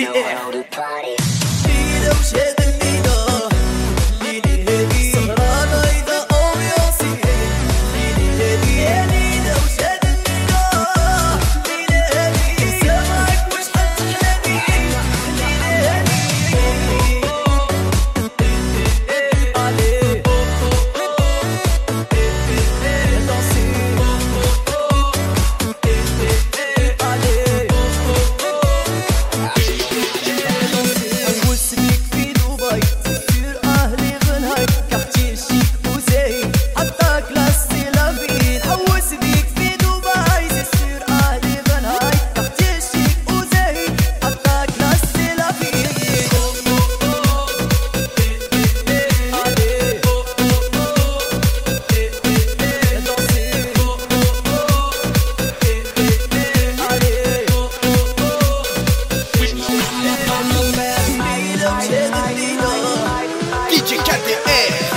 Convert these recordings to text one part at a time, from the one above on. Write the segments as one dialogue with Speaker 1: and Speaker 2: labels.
Speaker 1: Be those hits.
Speaker 2: ass.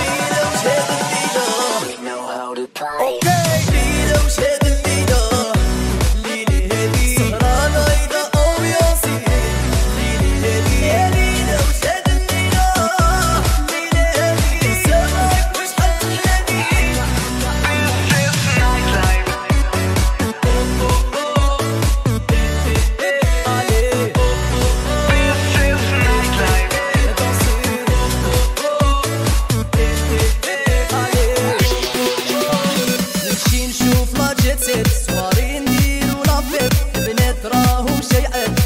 Speaker 1: yeah, yeah.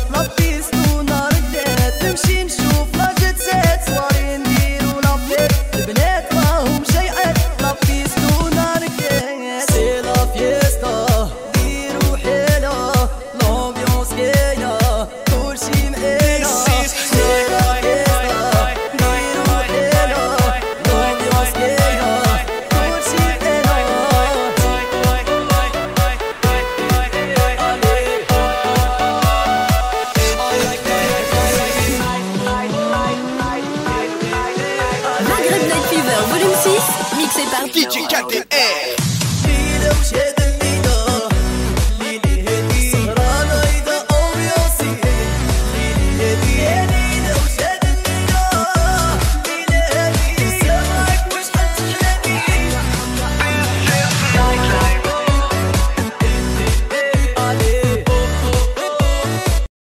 Speaker 2: DJ KTR.